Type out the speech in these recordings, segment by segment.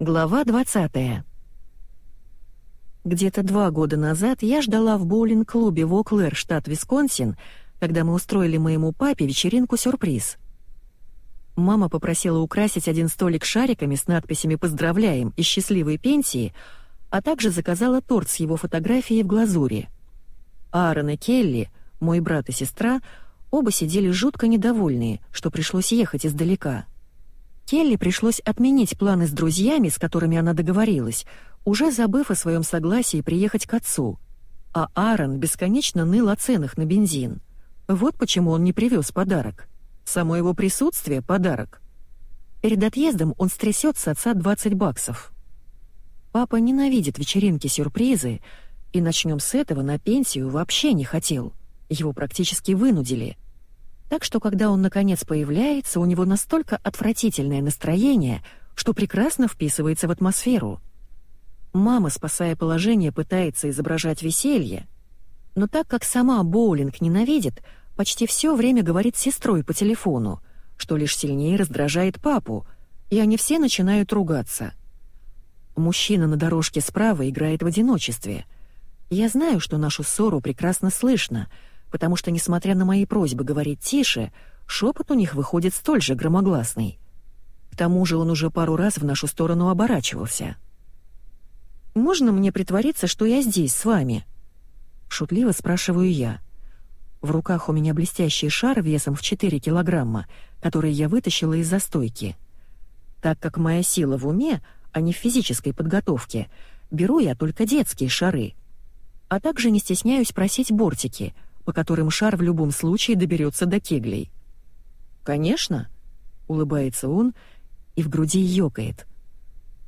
Глава 20 Где-то два года назад я ждала в боулинг-клубе в Оклэр, штат Висконсин, когда мы устроили моему папе вечеринку-сюрприз. Мама попросила украсить один столик шариками с надписями «Поздравляем» и «Счастливой пенсии», а также заказала торт с его фотографией в глазури. Аарон и Келли, мой брат и сестра, оба сидели жутко недовольные, что пришлось ехать издалека. Келли пришлось отменить планы с друзьями, с которыми она договорилась, уже забыв о своем согласии приехать к отцу. А Аарон бесконечно ныл о ценах на бензин. Вот почему он не привез подарок. Само его присутствие — подарок. Перед отъездом он стрясет с отца 20 баксов. Папа ненавидит вечеринки-сюрпризы, и начнем с этого на пенсию вообще не хотел. Его практически вынудили. Так что, когда он наконец появляется, у него настолько отвратительное настроение, что прекрасно вписывается в атмосферу. Мама, спасая положение, пытается изображать веселье, но так как сама боулинг ненавидит, почти все время говорит сестрой по телефону, что лишь сильнее раздражает папу, и они все начинают ругаться. Мужчина на дорожке справа играет в одиночестве. Я знаю, что нашу ссору прекрасно слышно, потому что, несмотря на мои просьбы говорить тише, шепот у них выходит столь же громогласный. К тому же он уже пару раз в нашу сторону оборачивался. «Можно мне притвориться, что я здесь, с вами?» Шутливо спрашиваю я. В руках у меня блестящий шар весом в 4 килограмма, который я вытащила из застойки. Так как моя сила в уме, а не в физической подготовке, беру я только детские шары. А также не стесняюсь просить бортики, по которым шар в любом случае доберется до кеглей. «Конечно», — улыбается он и в груди ёкает.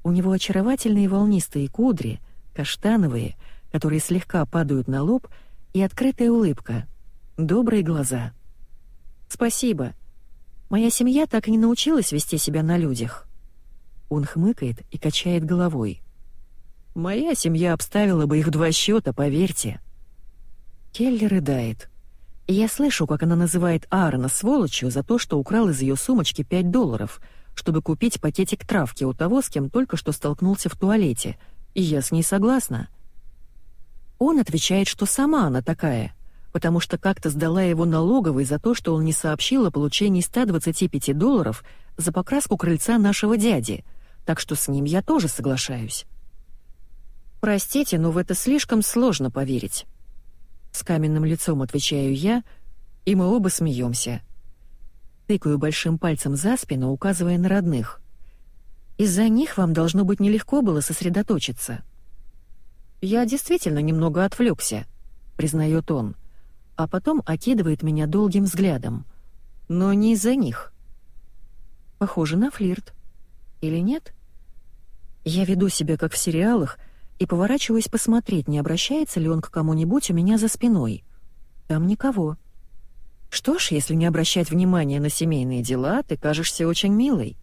У него очаровательные волнистые кудри, каштановые, которые слегка падают на лоб, и открытая улыбка, добрые глаза. «Спасибо. Моя семья так и не научилась вести себя на людях». Он хмыкает и качает головой. «Моя семья обставила бы их в два счета, поверьте». Келли рыдает. Я слышу, как она называет Аарона сволочью за то, что украл из ее сумочки 5 долларов, чтобы купить пакетик травки у того, с кем только что столкнулся в туалете, и я с ней согласна. Он отвечает, что сама она такая, потому что как-то сдала его налоговой за то, что он не сообщил о получении 125 долларов за покраску крыльца нашего дяди — так что с ним я тоже соглашаюсь. Простите, но в это слишком сложно поверить. С каменным лицом отвечаю я, и мы оба смеемся. Тыкаю большим пальцем за спину, указывая на родных. Из-за них вам должно быть нелегко было сосредоточиться. Я действительно немного отвлекся, признает он, а потом окидывает меня долгим взглядом. Но не из-за них. Похоже на флирт. Или нет? Я веду себя как в сериалах и поворачиваюсь посмотреть, не обращается ли он к кому-нибудь у меня за спиной. Там никого. Что ж, если не обращать внимания на семейные дела, ты кажешься очень милой.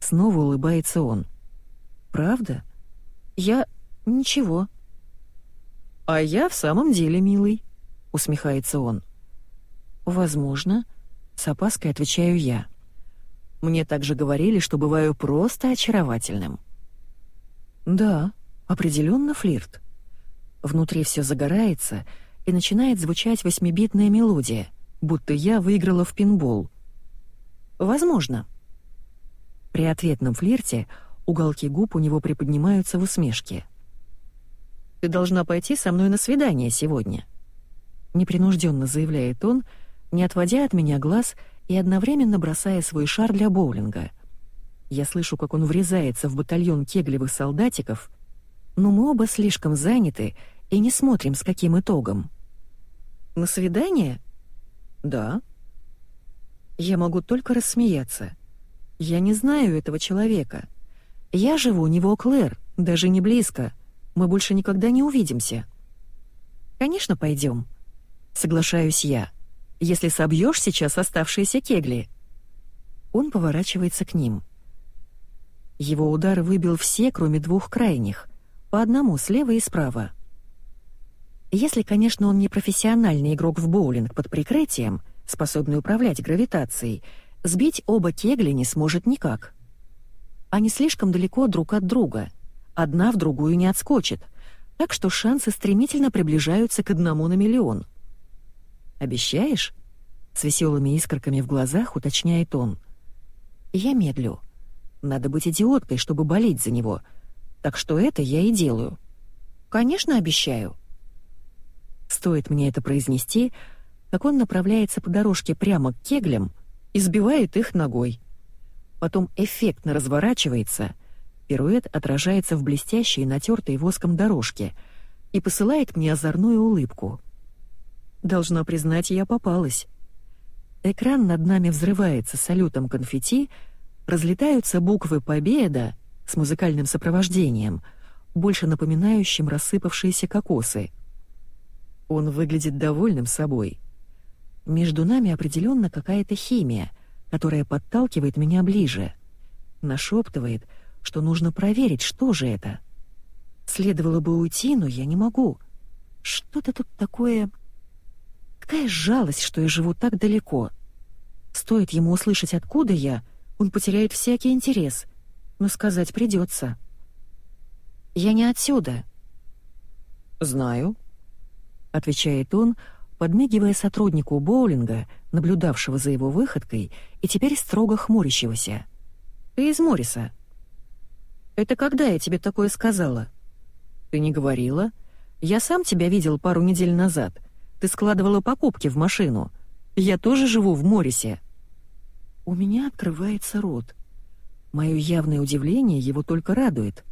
Снова улыбается он. Правда? Я... ничего. А я в самом деле милый, усмехается он. Возможно, с опаской отвечаю я. Мне также говорили, что бываю просто очаровательным. Да, определенно флирт. Внутри все загорается, и начинает звучать восьмибитная мелодия, будто я выиграла в пинбол. Возможно. При ответном флирте уголки губ у него приподнимаются в усмешке. «Ты должна пойти со мной на свидание сегодня», — непринужденно заявляет он, не отводя от меня глаз и одновременно бросая свой шар для боулинга. Я слышу, как он врезается в батальон кеглевых солдатиков, но мы оба слишком заняты и не смотрим, с каким итогом. «На свидание?» «Да». Я могу только рассмеяться. Я не знаю этого человека. Я живу не в Оклэр, даже не близко. Мы больше никогда не увидимся. «Конечно, пойдем», — соглашаюсь я если собьешь сейчас оставшиеся кегли». Он поворачивается к ним. Его удар выбил все, кроме двух крайних, по одному слева и справа. Если, конечно, он не профессиональный игрок в боулинг под прикрытием, способный управлять гравитацией, сбить оба кегли не сможет никак. Они слишком далеко друг от друга. Одна в другую не отскочит, так что шансы стремительно приближаются к одному на миллион. «Обещаешь?» — с веселыми искорками в глазах уточняет он. Я медлю. Надо быть идиоткой, чтобы болеть за него. Так что это я и делаю. Конечно, обещаю. Стоит мне это произнести, как он направляется по дорожке прямо к кеглям и сбивает их ногой. Потом эффектно разворачивается, пируэт отражается в блестящей натертой воском дорожке и посылает мне озорную улыбку. Должна признать, я попалась. Экран над нами взрывается салютом конфетти, разлетаются буквы «Победа» с музыкальным сопровождением, больше напоминающим рассыпавшиеся кокосы. Он выглядит довольным собой. Между нами определенно какая-то химия, которая подталкивает меня ближе. Нашептывает, что нужно проверить, что же это. Следовало бы уйти, но я не могу. Что-то тут такое... Какая жалость, что я живу так далеко. Стоит ему услышать, откуда я, он потеряет всякий интерес, но сказать придется. «Я не отсюда». «Знаю», — отвечает он, подмигивая сотруднику боулинга, наблюдавшего за его выходкой и теперь строго хмурящегося. «Ты из Морриса». «Это когда я тебе такое сказала?» «Ты не говорила. Я сам тебя видел пару недель назад. Ты складывала покупки в машину. Я тоже живу в Моррисе». У меня открывается рот. Мое явное удивление его только радует.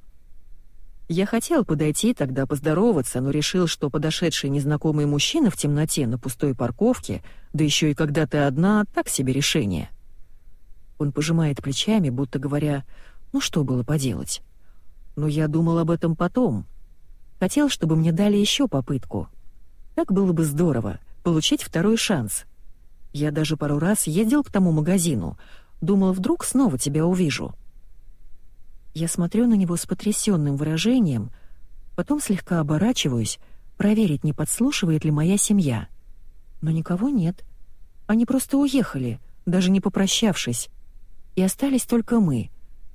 Я хотел подойти тогда поздороваться, но решил, что подошедший незнакомый мужчина в темноте на пустой парковке, да еще и когда ты одна, так себе решение. Он пожимает плечами, будто говоря, ну что было поделать. Но я думал об этом потом. Хотел, чтобы мне дали еще попытку. Так было бы здорово, получить второй шанс. Я даже пару раз ездил к тому магазину, думал, вдруг снова тебя увижу. Я смотрю на него с потрясенным выражением, потом слегка оборачиваюсь, проверить, не подслушивает ли моя семья. Но никого нет. Они просто уехали, даже не попрощавшись. И остались только мы.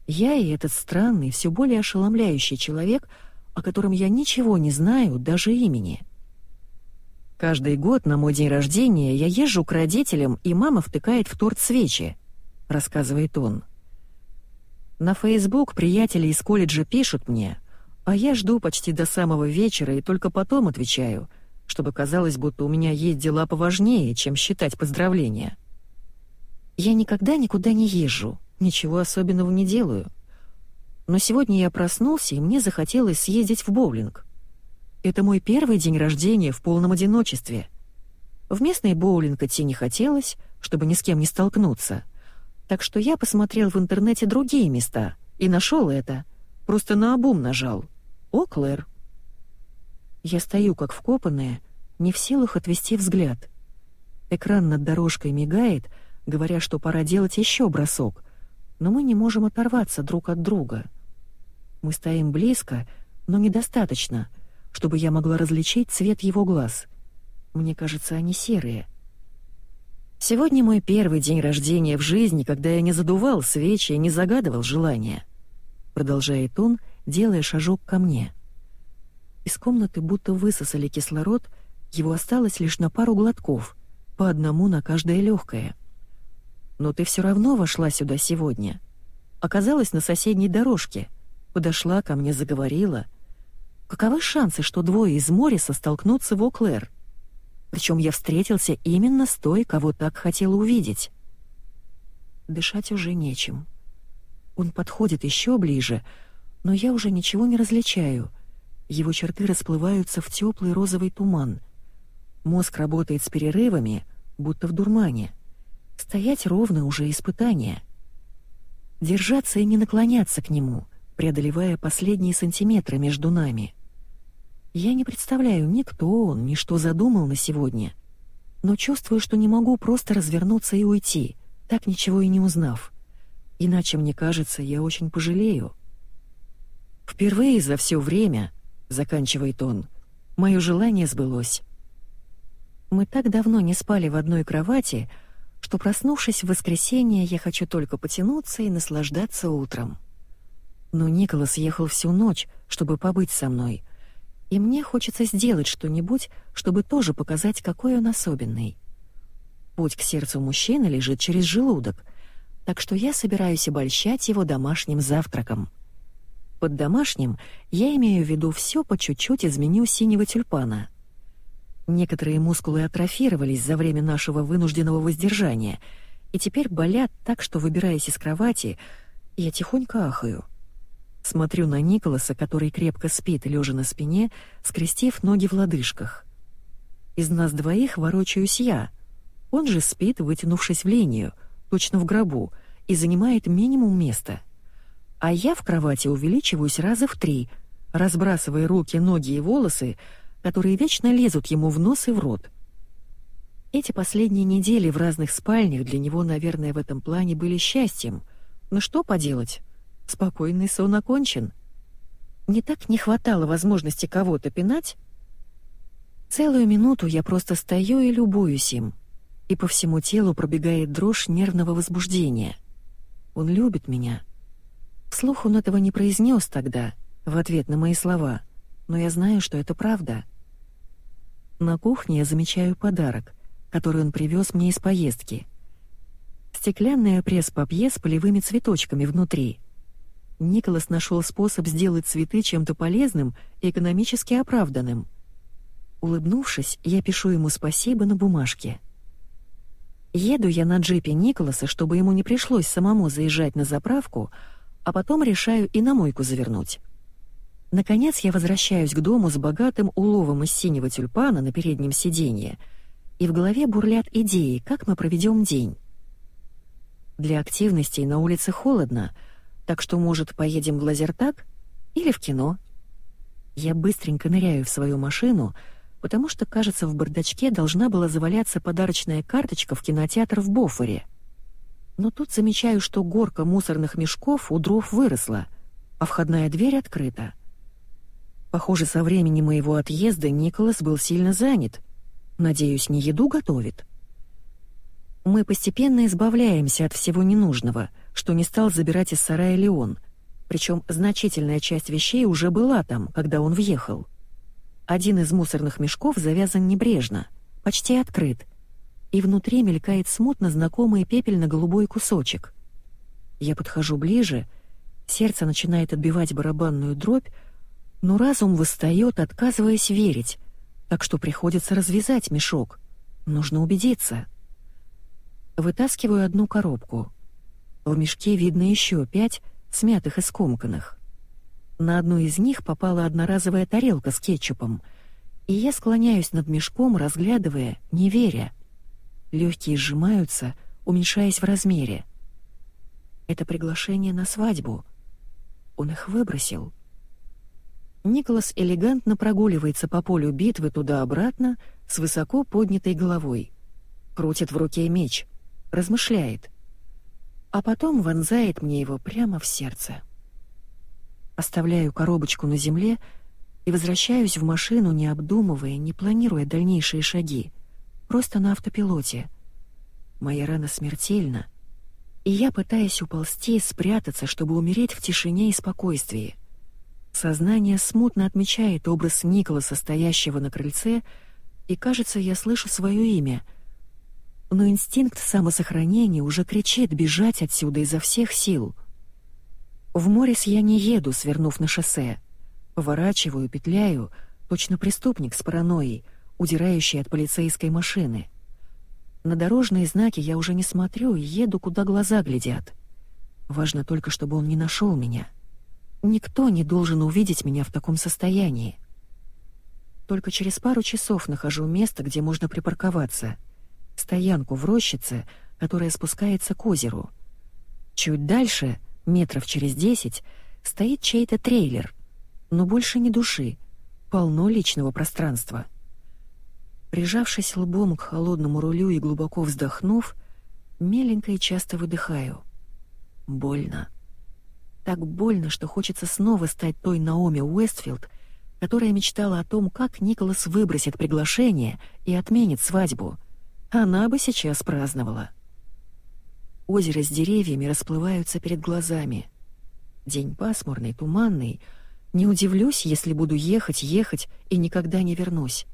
Я и этот странный, все более ошеломляющий человек, о котором я ничего не знаю, даже имени. Каждый год на мой день рождения я езжу к родителям, и мама втыкает в торт свечи, рассказывает он. На Facebook приятели из колледжа пишут мне, а я жду почти до самого вечера и только потом отвечаю, чтобы казалось, будто у меня есть дела поважнее, чем считать поздравления. Я никогда никуда не езжу, ничего особенного не делаю. Но сегодня я проснулся, и мне захотелось съездить в боулинг. Это мой первый день рождения в полном одиночестве. В местный боулинг идти не хотелось, чтобы ни с кем не столкнуться — так что я посмотрел в интернете другие места и нашел это. Просто на обум нажал. О, Клэр. Я стою как вкопанная, не в силах отвести взгляд. Экран над дорожкой мигает, говоря, что пора делать еще бросок, но мы не можем оторваться друг от друга. Мы стоим близко, но недостаточно, чтобы я могла различить цвет его глаз. Мне кажется, они серые. Сегодня мой первый день рождения в жизни, когда я не задувал свечи и не загадывал желания. Продолжает он, делая шажок ко мне. Из комнаты будто высосали кислород, его осталось лишь на пару глотков, по одному на каждое легкое. Но ты все равно вошла сюда сегодня. Оказалась на соседней дорожке, подошла ко мне, заговорила. Каковы шансы, что двое из Морриса столкнутся в Оклэр? Причем я встретился именно с той, кого так хотел увидеть. Дышать уже нечем. Он подходит еще ближе, но я уже ничего не различаю. Его черты расплываются в теплый розовый туман. Мозг работает с перерывами, будто в дурмане. Стоять ровно уже испытание. Держаться и не наклоняться к нему, преодолевая последние сантиметры между нами — я не представляю ни кто он, ни что задумал на сегодня, но чувствую, что не могу просто развернуться и уйти, так ничего и не узнав. Иначе, мне кажется, я очень пожалею. Впервые за все время, заканчивает он, мое желание сбылось. Мы так давно не спали в одной кровати, что, проснувшись в воскресенье, я хочу только потянуться и наслаждаться утром. Но Николас ехал всю ночь, чтобы побыть со мной, и мне хочется сделать что-нибудь, чтобы тоже показать, какой он особенный. Путь к сердцу мужчины лежит через желудок, так что я собираюсь обольщать его домашним завтраком. Под домашним я имею в виду все по чуть-чуть из синего тюльпана. Некоторые мускулы атрофировались за время нашего вынужденного воздержания и теперь болят так, что, выбираясь из кровати, я тихонько ахаю. Смотрю на Николаса, который крепко спит, лежа на спине, скрестив ноги в лодыжках. Из нас двоих ворочаюсь я. Он же спит, вытянувшись в линию, точно в гробу, и занимает минимум места — а я в кровати увеличиваюсь раза в три, разбрасывая руки, ноги и волосы, которые вечно лезут ему в нос и в рот. Эти последние недели в разных спальнях для него, наверное, в этом плане были счастьем. Но что поделать? Спокойный сон окончен. Не так не хватало возможности кого-то пинать? Целую минуту я просто стою и любуюсь им, и по всему телу пробегает дрожь нервного возбуждения. Он любит меня — Вслух он этого не произнес тогда, в ответ на мои слова, но я знаю, что это правда. На кухне я замечаю подарок, который он привез мне из поездки. Стеклянная пресс-папье с полевыми цветочками внутри. Николас нашел способ сделать цветы чем-то полезным и экономически оправданным. Улыбнувшись, я пишу ему спасибо на бумажке. Еду я на джипе Николаса, чтобы ему не пришлось самому заезжать на заправку, а потом решаю и на мойку завернуть. Наконец я возвращаюсь к дому с богатым уловом из синего тюльпана на переднем сиденье, и в голове бурлят идеи, как мы проведем день. Для активностей на улице холодно, так что, может, поедем в лазертаг или в кино. Я быстренько ныряю в свою машину, потому что, кажется, в бардачке должна была заваляться подарочная карточка в кинотеатр в Бофоре — но тут замечаю, что горка мусорных мешков у дров выросла, а входная дверь открыта. Похоже, со времени моего отъезда Николас был сильно занят. Надеюсь, не еду готовит. Мы постепенно избавляемся от всего ненужного, что не стал забирать из сарая Леон, причем значительная часть вещей уже была там, когда он въехал. Один из мусорных мешков завязан небрежно, почти открыт, и внутри мелькает смутно знакомый пепельно-голубой кусочек. Я подхожу ближе, сердце начинает отбивать барабанную дробь, но разум восстает, отказываясь верить, так что приходится развязать мешок. Нужно убедиться. Вытаскиваю одну коробку. В мешке видно еще пять, смятых и скомканных. На одну из них попала одноразовая тарелка с кетчупом, и я склоняюсь над мешком, разглядывая, не веря — Легкие сжимаются, уменьшаясь в размере. Это приглашение на свадьбу. Он их выбросил. Николас элегантно прогуливается по полю битвы туда-обратно с высоко поднятой головой. Крутит в руке меч, размышляет. А потом вонзает мне его прямо в сердце. Оставляю коробочку на земле и возвращаюсь в машину, не обдумывая, не планируя дальнейшие шаги просто на автопилоте. Моя рана смертельна, и я пытаюсь уползти, спрятаться, чтобы умереть в тишине и спокойствии. Сознание смутно отмечает образ Николаса, стоящего на крыльце, и, кажется, я слышу свое имя. Но инстинкт самосохранения уже кричит бежать отсюда изо всех сил. В Морис я не еду, свернув на шоссе. Поворачиваю, петляю, точно преступник с паранойей — удирающий от полицейской машины. На дорожные знаки я уже не смотрю и еду, куда глаза глядят. Важно только, чтобы он не нашел меня. Никто не должен увидеть меня в таком состоянии. Только через пару часов нахожу место, где можно припарковаться. Стоянку в рощице, которая спускается к озеру. Чуть дальше, метров через десять, стоит чей-то трейлер. Но больше ни души. Полно личного пространства. Прижавшись лбом к холодному рулю и глубоко вздохнув, меленько и часто выдыхаю. Больно. Так больно, что хочется снова стать той Наоми Уэстфилд, которая мечтала о том, как Николас выбросит приглашение и отменит свадьбу. Она бы сейчас праздновала. Озеро с деревьями расплываются перед глазами. День пасмурный, туманный. Не удивлюсь, если буду ехать, ехать и никогда не вернусь.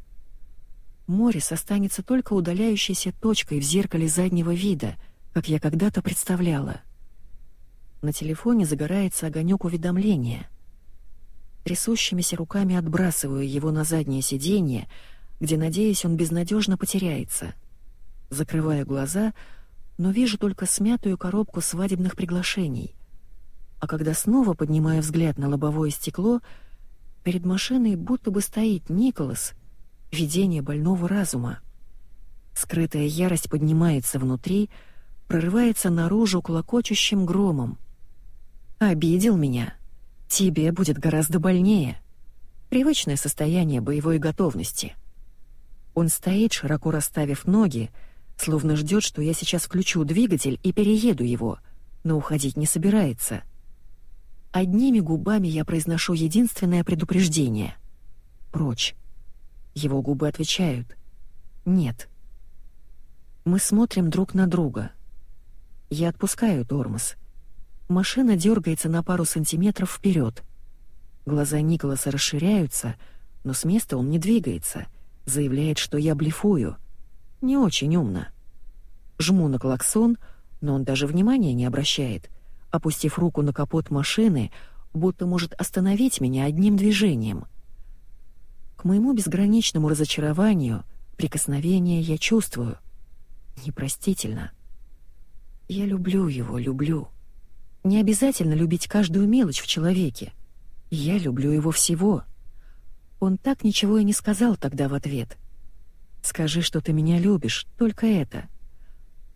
Морис останется только удаляющейся точкой в зеркале заднего вида, как я когда-то представляла. На телефоне загорается огонек уведомления. Трясущимися руками отбрасываю его на заднее сиденье, где, надеюсь, он безнадежно потеряется. Закрываю глаза, но вижу только смятую коробку свадебных приглашений. А когда снова поднимаю взгляд на лобовое стекло, перед машиной будто бы стоит Николас, видение больного разума. Скрытая ярость поднимается внутри, прорывается наружу клокочущим громом. «Обидел меня. Тебе будет гораздо больнее». Привычное состояние боевой готовности. Он стоит, широко расставив ноги, словно ждет, что я сейчас включу двигатель и перееду его, но уходить не собирается. Одними губами я произношу единственное предупреждение. «Прочь». Его губы отвечают «Нет». Мы смотрим друг на друга. Я отпускаю тормоз. Машина дергается на пару сантиметров вперед. Глаза Николаса расширяются, но с места он не двигается, заявляет, что я блефую. Не очень умно. Жму на клаксон, но он даже внимания не обращает, опустив руку на капот машины, будто может остановить меня одним движением. К моему безграничному разочарованию прикосновение я чувствую. Непростительно. Я люблю его, люблю. Не обязательно любить каждую мелочь в человеке. Я люблю его всего. Он так ничего и не сказал тогда в ответ. Скажи, что ты меня любишь, только это.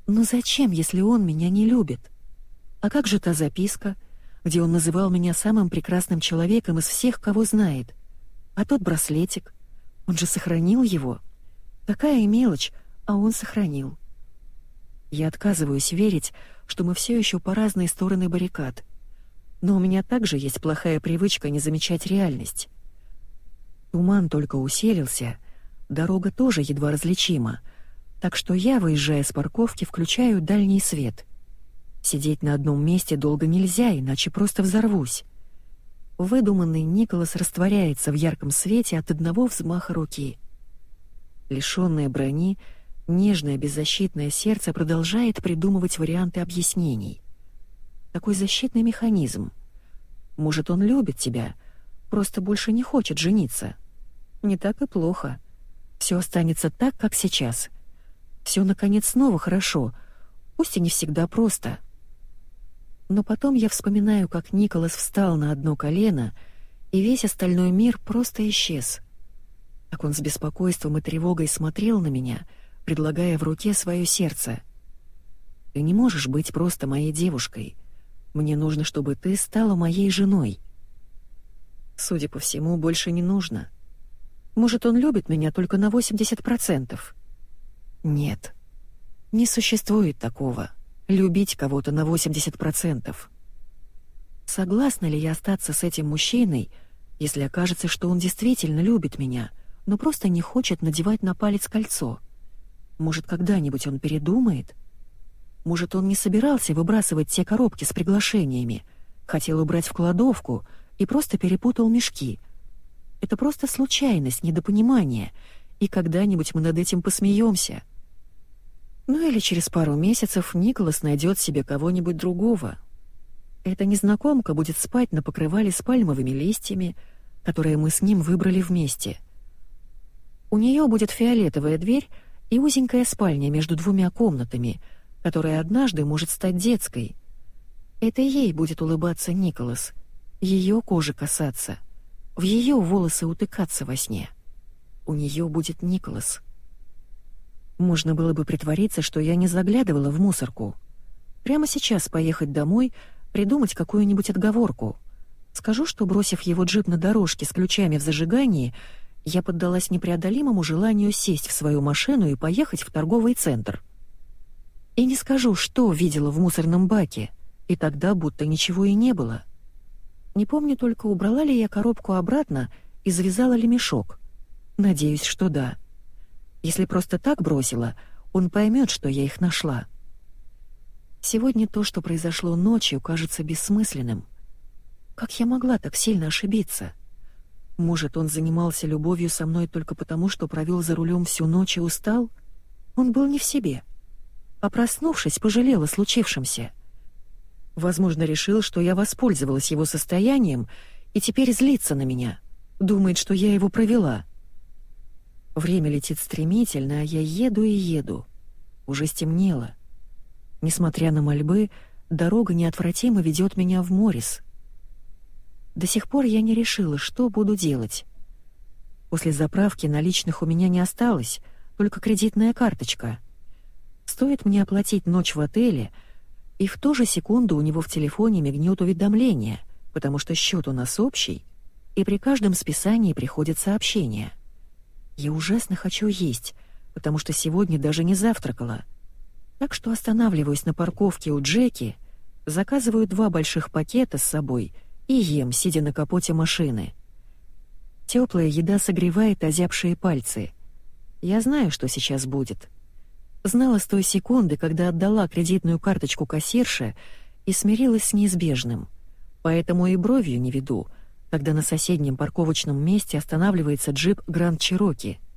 Но зачем, если он меня не любит? А как же та записка, где он называл меня самым прекрасным человеком из всех, кого знает? А тот браслетик, он же сохранил его. Такая мелочь, а он сохранил. Я отказываюсь верить, что мы все еще по разные стороны баррикад. Но у меня также есть плохая привычка не замечать реальность. Туман только усилился, дорога тоже едва различима, так что я, выезжая с парковки, включаю дальний свет. Сидеть на одном месте долго нельзя, иначе просто взорвусь. Выдуманный Николас растворяется в ярком свете от одного взмаха руки. Лишённое брони — Нежное беззащитное сердце продолжает придумывать варианты объяснений. Такой защитный механизм. Может, он любит тебя, просто больше не хочет жениться. Не так и плохо. Все останется так, как сейчас. Все наконец снова хорошо, пусть и не всегда просто. Но потом я вспоминаю, как Николас встал на одно колено, и весь остальной мир просто исчез. Как он с беспокойством и тревогой смотрел на меня — предлагая в руке свое сердце. «Ты не можешь быть просто моей девушкой. Мне нужно, чтобы ты стала моей женой». Судя по всему, больше не нужно. Может, он любит меня только на 80%? Нет. Не существует такого. Любить кого-то на 80%. Согласна ли я остаться с этим мужчиной, если окажется, что он действительно любит меня, но просто не хочет надевать на палец кольцо — может, когда-нибудь он передумает? Может, он не собирался выбрасывать те коробки с приглашениями, хотел убрать в кладовку и просто перепутал мешки. Это просто случайность, недопонимание, и когда-нибудь мы над этим посмеемся. Ну или через пару месяцев Николас найдет себе кого-нибудь другого. Эта незнакомка будет спать на покрывале с пальмовыми листьями, которые мы с ним выбрали вместе. У нее будет фиолетовая дверь и узенькая спальня между двумя комнатами, которая однажды может стать детской. Это ей будет улыбаться Николас, ее кожи касаться, в ее волосы утыкаться во сне. У нее будет Николас. Можно было бы притвориться, что я не заглядывала в мусорку. Прямо сейчас поехать домой, придумать какую-нибудь отговорку. Скажу, что, бросив его джип на дорожке с ключами в зажигании, я поддалась непреодолимому желанию сесть в свою машину и поехать в торговый центр. И не скажу, что видела в мусорном баке, и тогда будто ничего и не было. Не помню только, убрала ли я коробку обратно и завязала ли мешок. Надеюсь, что да. Если просто так бросила, он поймет, что я их нашла. Сегодня то, что произошло ночью, кажется бессмысленным. Как я могла так сильно ошибиться? Может, он занимался любовью со мной только потому, что провел за рулем всю ночь и устал? Он был не в себе. А проснувшись, пожалел о случившемся. Возможно, решил, что я воспользовалась его состоянием и теперь злится на меня. Думает, что я его провела. Время летит стремительно, а я еду и еду. Уже стемнело. Несмотря на мольбы, дорога неотвратимо ведет меня в Морис. До сих пор я не решила, что буду делать. После заправки наличных у меня не осталось, только кредитная карточка. Стоит мне оплатить ночь в отеле, и в ту же секунду у него в телефоне мигнет уведомление, потому что счет у нас общий, и при каждом списании приходит сообщение. Я ужасно хочу есть, потому что сегодня даже не завтракала. Так что останавливаюсь на парковке у Джеки, заказываю два больших пакета с собой и ем, сидя на капоте машины. Теплая еда согревает озябшие пальцы. Я знаю, что сейчас будет. Знала с той секунды, когда отдала кредитную карточку кассирше и смирилась с неизбежным. Поэтому и бровью не веду, когда на соседнем парковочном месте останавливается джип Гранд Чироки —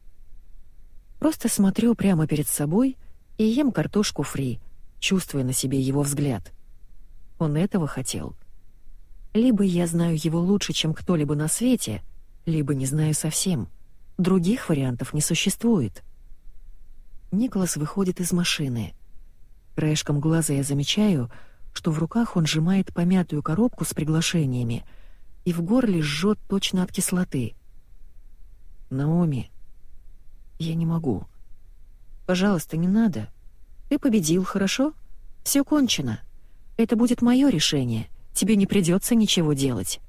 Просто смотрю прямо перед собой и ем картошку фри, чувствуя на себе его взгляд. Он этого хотел. Либо я знаю его лучше, чем кто-либо на свете, либо не знаю совсем. Других вариантов не существует. Николас выходит из машины. Краешком глаза я замечаю, что в руках он сжимает помятую коробку с приглашениями, и в горле жжет точно от кислоты. «Наоми», я не могу. Пожалуйста, не надо. Ты победил, хорошо? Все кончено. Это будет мое решение. Тебе не придется ничего делать.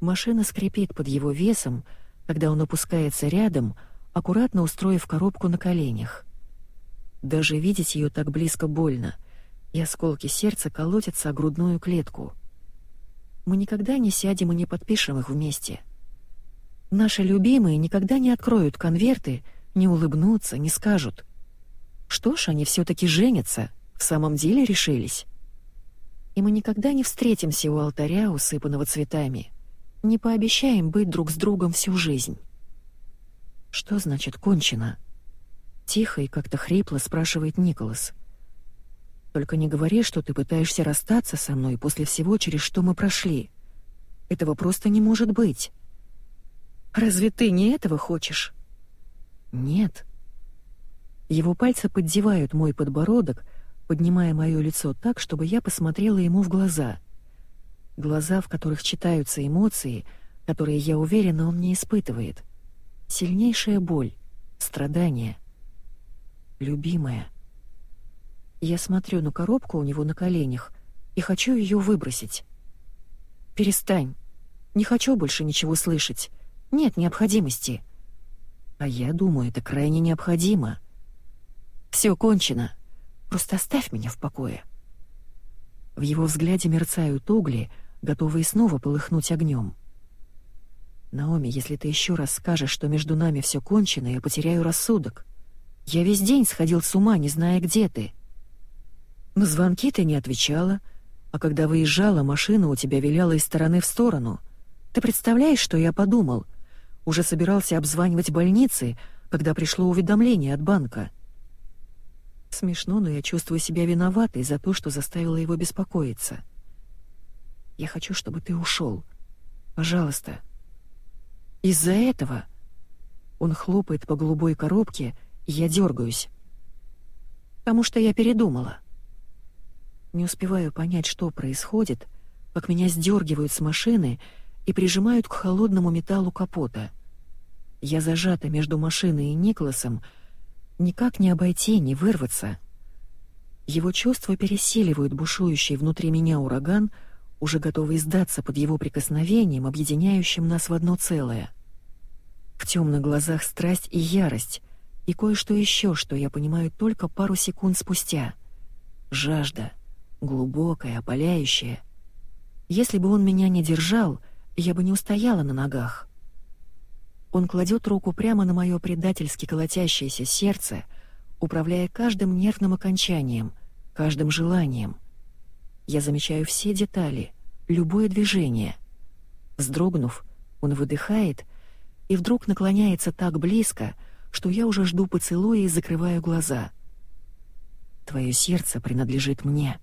Машина скрипит под его весом, когда он опускается рядом, аккуратно устроив коробку на коленях. Даже видеть ее так близко больно, и осколки сердца колотятся о грудную клетку. Мы никогда не сядем и не подпишем их вместе. Наши любимые никогда не откроют конверты, не улыбнутся, не скажут. Что ж, они все-таки женятся, в самом деле решились. И мы никогда не встретимся у алтаря, усыпанного цветами, не пообещаем быть друг с другом всю жизнь. Что значит «кончено»? Тихо и как-то хрипло спрашивает Николас. «Только не говори, что ты пытаешься расстаться со мной после всего, через что мы прошли. Этого просто не может быть». Разве ты не этого хочешь? Нет. Его пальцы поддевают мой подбородок, поднимая мое лицо так, чтобы я посмотрела ему в глаза. Глаза, в которых читаются эмоции, которые, я уверена, он не испытывает. Сильнейшая боль, страдание. Любимая. Я смотрю на коробку у него на коленях и хочу ее выбросить. «Перестань. Не хочу больше ничего слышать. Нет необходимости. А я думаю, это крайне необходимо. Все кончено. Просто оставь меня в покое. В его взгляде мерцают угли, готовые снова полыхнуть огнем. Наоми, если ты еще раз скажешь, что между нами все кончено, я потеряю рассудок. Я весь день сходил с ума, не зная, где ты. На звонки ты не отвечала, а когда выезжала, машина у тебя виляла из стороны в сторону. Ты представляешь, что я подумал — уже собирался обзванивать больницы, когда пришло уведомление от банка. Смешно, но я чувствую себя виноватой за то, что заставила его беспокоиться. Я хочу, чтобы ты ушел. Пожалуйста. Из-за этого... Он хлопает по голубой коробке, и я дергаюсь. Потому что я передумала. Не успеваю понять, что происходит, как меня сдергивают с машины и прижимают к холодному металлу капота. Я зажата между машиной и Николасом, никак не обойти, не вырваться. Его чувства пересиливают бушующий внутри меня ураган, уже готовый сдаться под его прикосновением, объединяющим нас в одно целое. В темных глазах страсть и ярость, и кое-что еще, что я понимаю только пару секунд спустя. Жажда, глубокая, опаляющая. Если бы он меня не держал, я бы не устояла на ногах. Он кладет руку прямо на мое предательски колотящееся сердце, управляя каждым нервным окончанием, каждым желанием. Я замечаю все детали, любое движение. Вздрогнув, он выдыхает и вдруг наклоняется так близко, что я уже жду поцелуя и закрываю глаза. Твое сердце принадлежит мне.